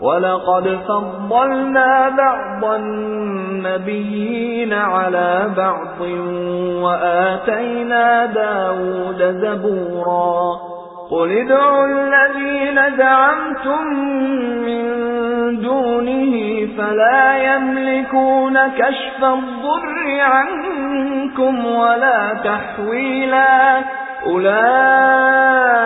وَلَقَدْ فَضَّلْنَا بَعْضَ النَّبِيِّينَ عَلَى بَعْضٍ وَآتَيْنَا دَاوُودَ زَبُورًا قُلِ ادْعُوا الَّذِينَ زَعَمْتُم مِّن دُونِهِ فَلَا يَمْلِكُونَ كَشْفَ الضُّرِّ عَنكُمْ وَلَا تَحْوِيلًا أُولَئِكَ